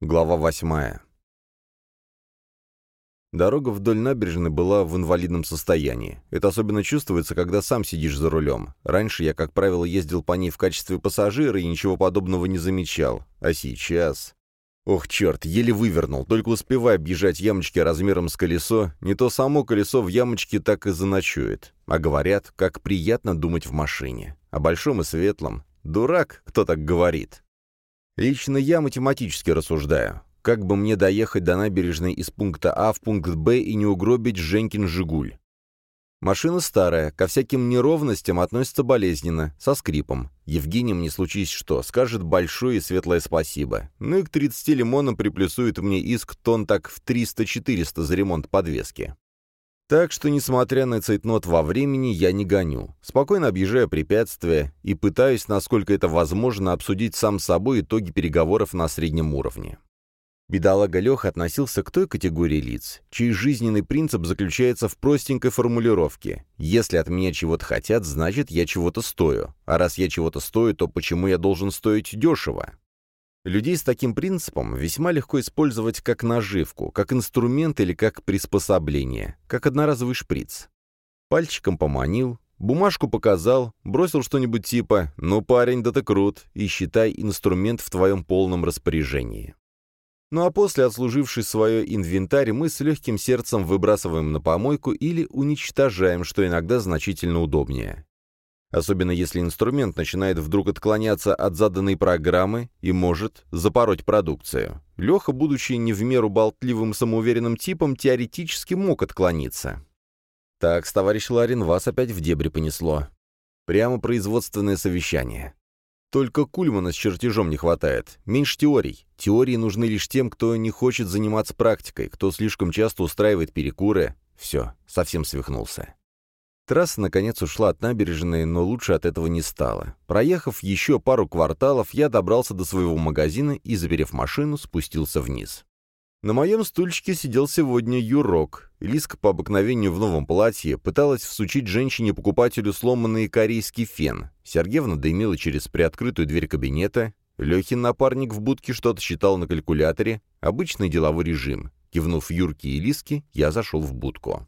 Глава восьмая. Дорога вдоль набережной была в инвалидном состоянии. Это особенно чувствуется, когда сам сидишь за рулем. Раньше я, как правило, ездил по ней в качестве пассажира и ничего подобного не замечал. А сейчас... Ох, черт, еле вывернул, только успевая объезжать ямочки размером с колесо, не то само колесо в ямочке так и заночует. А говорят, как приятно думать в машине. О большом и светлом. Дурак, кто так говорит. Лично я математически рассуждаю. Как бы мне доехать до набережной из пункта А в пункт Б и не угробить Женькин «Жигуль»? Машина старая, ко всяким неровностям относится болезненно, со скрипом. Евгений мне случись что, скажет большое и светлое спасибо. Ну и к 30 лимонам приплюсует мне иск тон так в 300-400 за ремонт подвески. Так что, несмотря на цейтнот во времени, я не гоню. Спокойно объезжаю препятствия и пытаюсь, насколько это возможно, обсудить сам с собой итоги переговоров на среднем уровне. Бедолага Леха относился к той категории лиц, чей жизненный принцип заключается в простенькой формулировке «если от меня чего-то хотят, значит, я чего-то стою, а раз я чего-то стою, то почему я должен стоить дешево?» Людей с таким принципом весьма легко использовать как наживку, как инструмент или как приспособление, как одноразовый шприц. Пальчиком поманил, бумажку показал, бросил что-нибудь типа «ну, парень, да ты крут» и считай инструмент в твоем полном распоряжении. Ну а после, отслуживший свое инвентарь, мы с легким сердцем выбрасываем на помойку или уничтожаем, что иногда значительно удобнее. Особенно если инструмент начинает вдруг отклоняться от заданной программы и может запороть продукцию. Леха, будучи не в меру болтливым самоуверенным типом, теоретически мог отклониться. Так, товарищ Ларин, вас опять в дебри понесло. Прямо производственное совещание. Только Кульмана с чертежом не хватает. Меньше теорий. Теории нужны лишь тем, кто не хочет заниматься практикой, кто слишком часто устраивает перекуры. Все, совсем свихнулся. Трасса, наконец, ушла от набережной, но лучше от этого не стало. Проехав еще пару кварталов, я добрался до своего магазина и, заперев машину, спустился вниз. На моем стульчике сидел сегодня Юрок. Лиска по обыкновению в новом платье пыталась всучить женщине-покупателю сломанный корейский фен. Сергеевна дымила через приоткрытую дверь кабинета. Лехин напарник в будке что-то считал на калькуляторе. Обычный деловой режим. Кивнув Юрке и Лиске, я зашел в будку.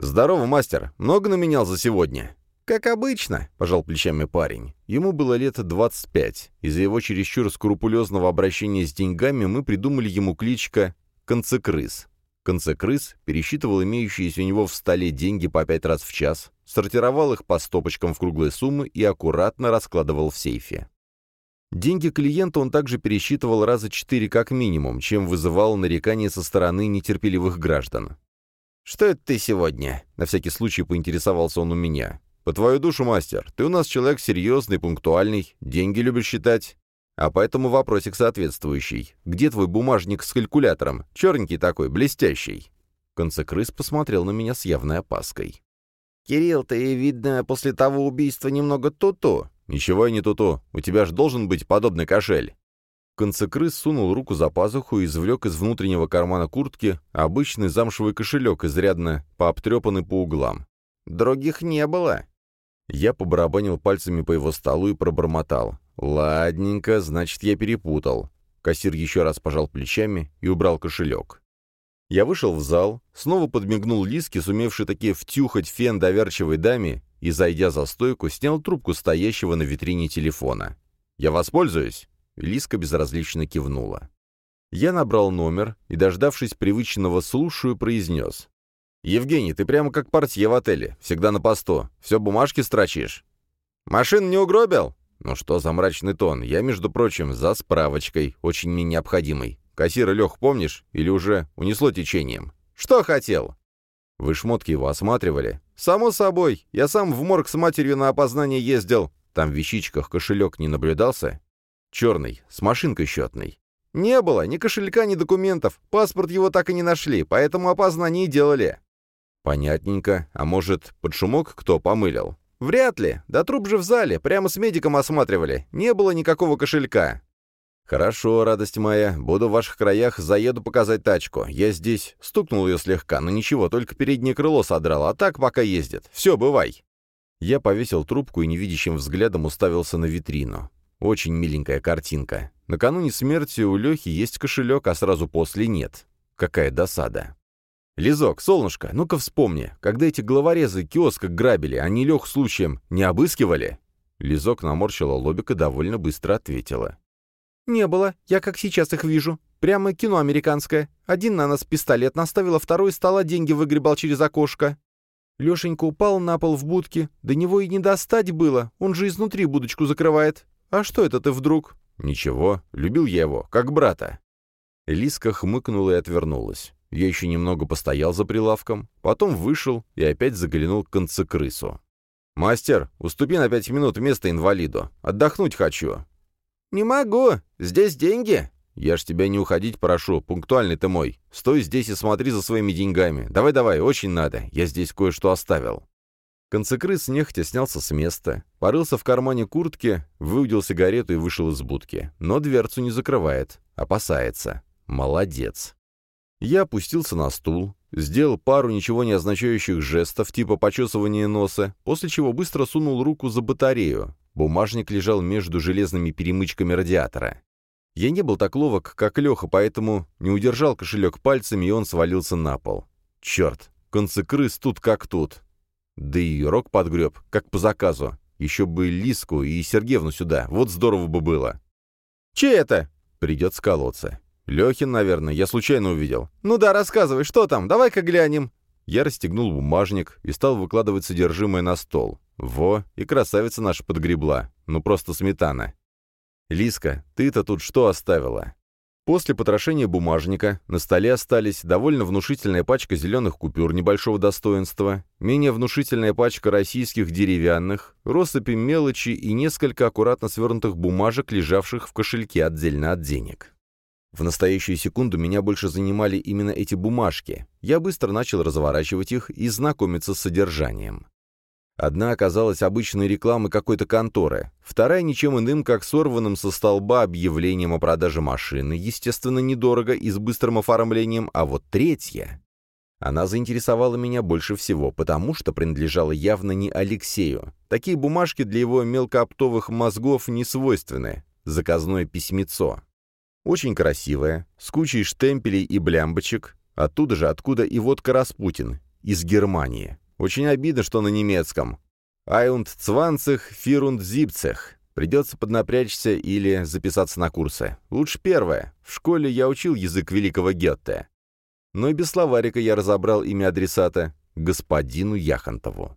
«Здорово, мастер. Много наменял за сегодня?» «Как обычно», — пожал плечами парень. Ему было лет 25. Из-за его чересчур скрупулезного обращения с деньгами мы придумали ему кличка «Концекрыс». Концекрыс пересчитывал имеющиеся у него в столе деньги по пять раз в час, сортировал их по стопочкам в круглые суммы и аккуратно раскладывал в сейфе. Деньги клиента он также пересчитывал раза четыре как минимум, чем вызывал нарекания со стороны нетерпеливых граждан. «Что это ты сегодня?» — на всякий случай поинтересовался он у меня. «По твою душу, мастер, ты у нас человек серьезный, пунктуальный, деньги любишь считать. А поэтому вопросик соответствующий. Где твой бумажник с калькулятором? Черненький такой, блестящий». Концекрыс посмотрел на меня с явной опаской. «Кирилл, ты, видно, после того убийства немного туту». «Ничего я не туту. У тебя же должен быть подобный кошель». Концекрыс сунул руку за пазуху и извлек из внутреннего кармана куртки обычный замшевый кошелек, изрядно пообтрепанный по углам. «Других не было». Я побарабанил пальцами по его столу и пробормотал. «Ладненько, значит, я перепутал». Кассир еще раз пожал плечами и убрал кошелек. Я вышел в зал, снова подмигнул Лиске, сумевший таки втюхать фен доверчивой даме, и, зайдя за стойку, снял трубку стоящего на витрине телефона. «Я воспользуюсь?» Лиска безразлично кивнула. Я набрал номер и, дождавшись привычного «слушаю», произнес. «Евгений, ты прямо как портье в отеле, всегда на посту. Все бумажки строчишь». «Машин не угробил?» «Ну что за мрачный тон? Я, между прочим, за справочкой, очень мне необходимой. Кассира Лех помнишь? Или уже унесло течением?» «Что хотел?» «Вы шмотки его осматривали?» «Само собой. Я сам в морг с матерью на опознание ездил. Там в вещичках кошелек не наблюдался?» «Черный, с машинкой счетной». «Не было ни кошелька, ни документов. Паспорт его так и не нашли, поэтому опознание делали». «Понятненько. А может, под шумок кто помылил?» «Вряд ли. Да труп же в зале. Прямо с медиком осматривали. Не было никакого кошелька». «Хорошо, радость моя. Буду в ваших краях, заеду показать тачку. Я здесь стукнул ее слегка, но ничего, только переднее крыло содрал, а так пока ездит. Все, бывай». Я повесил трубку и невидящим взглядом уставился на витрину. Очень миленькая картинка. Накануне смерти у Лехи есть кошелек, а сразу после нет. Какая досада. «Лизок, солнышко, ну-ка вспомни, когда эти главорезы киоск грабили, они Лех случаем не обыскивали?» Лизок наморщила лобик и довольно быстро ответила. «Не было. Я как сейчас их вижу. Прямо кино американское. Один на нас пистолет наставил, а второй стола деньги выгребал через окошко. Лешенька упал на пол в будке. До него и не достать было. Он же изнутри будочку закрывает. А что это ты вдруг?» «Ничего. Любил я его, как брата». Лиска хмыкнула и отвернулась. Я еще немного постоял за прилавком, потом вышел и опять заглянул к концекрысу. «Мастер, уступи на пять минут место инвалиду. Отдохнуть хочу». «Не могу. Здесь деньги». «Я ж тебя не уходить прошу, пунктуальный ты мой. Стой здесь и смотри за своими деньгами. Давай-давай, очень надо. Я здесь кое-что оставил». Концекрыс нехотя снялся с места, порылся в кармане куртки, выудил сигарету и вышел из будки. Но дверцу не закрывает. Опасается. Молодец. Я опустился на стул, сделал пару ничего не означающих жестов, типа почесывания носа, после чего быстро сунул руку за батарею. Бумажник лежал между железными перемычками радиатора. Я не был так ловок, как Леха, поэтому не удержал кошелек пальцами, и он свалился на пол. Черт, концекрыс тут как тут. Да и рог подгреб, как по заказу. Еще бы Лиску и Сергеевну сюда, вот здорово бы было. «Че это?» Придется колоться. «Лехин, наверное, я случайно увидел». «Ну да, рассказывай, что там? Давай-ка глянем». Я расстегнул бумажник и стал выкладывать содержимое на стол. Во, и красавица наша подгребла. Ну просто сметана. «Лиска, ты-то тут что оставила?» После потрошения бумажника на столе остались довольно внушительная пачка зеленых купюр небольшого достоинства, менее внушительная пачка российских деревянных, россыпи мелочи и несколько аккуратно свернутых бумажек, лежавших в кошельке отдельно от денег. В настоящую секунду меня больше занимали именно эти бумажки. Я быстро начал разворачивать их и знакомиться с содержанием. Одна оказалась обычной рекламой какой-то конторы, вторая ничем иным, как сорванным со столба объявлением о продаже машины, естественно, недорого и с быстрым оформлением, а вот третья... Она заинтересовала меня больше всего, потому что принадлежала явно не Алексею. Такие бумажки для его мелкооптовых мозгов не свойственны. Заказное письмецо. Очень красивая, с кучей штемпелей и блямбочек, оттуда же, откуда и водка Распутин, из Германии. Очень обидно, что на немецком. «Айунд цванцех, фирунд зипцех». Придется поднапрячься или записаться на курсы. Лучше первое. В школе я учил язык великого Гетте. Но и без словарика я разобрал имя адресата — господину Яхонтову.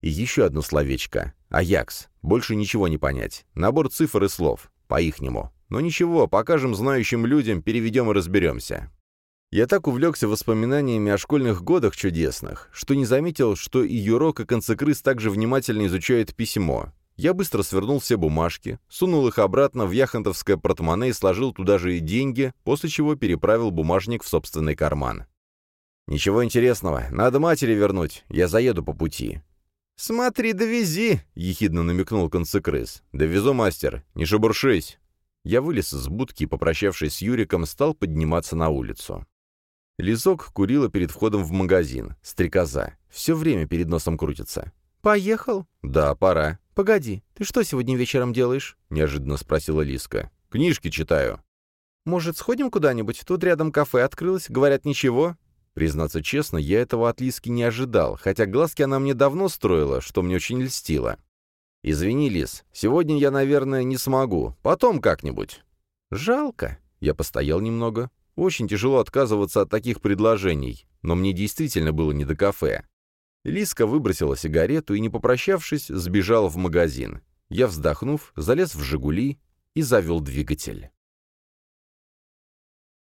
И еще одно словечко. Аякс. Больше ничего не понять. Набор цифр и слов. По-ихнему. Но ничего, покажем знающим людям, переведем и разберемся. Я так увлекся воспоминаниями о школьных годах чудесных, что не заметил, что и Юрок, и Концекрыс также внимательно изучают письмо. Я быстро свернул все бумажки, сунул их обратно в яхонтовское портмоне и сложил туда же и деньги, после чего переправил бумажник в собственный карман. «Ничего интересного, надо матери вернуть, я заеду по пути». «Смотри, довези!» — ехидно намекнул концекрыс. «Довезу, мастер, не шебуршись!» Я вылез из будки и, попрощавшись с Юриком, стал подниматься на улицу. Лизок курила перед входом в магазин. Стрекоза. Все время перед носом крутится. «Поехал?» «Да, пора». «Погоди, ты что сегодня вечером делаешь?» — неожиданно спросила Лиска. «Книжки читаю». «Может, сходим куда-нибудь? Тут рядом кафе открылось, говорят, ничего». Признаться честно, я этого от Лиски не ожидал, хотя глазки она мне давно строила, что мне очень льстило. «Извини, Лис, сегодня я, наверное, не смогу. Потом как-нибудь». «Жалко». Я постоял немного. Очень тяжело отказываться от таких предложений, но мне действительно было не до кафе. Лиска выбросила сигарету и, не попрощавшись, сбежала в магазин. Я, вздохнув, залез в «Жигули» и завел двигатель.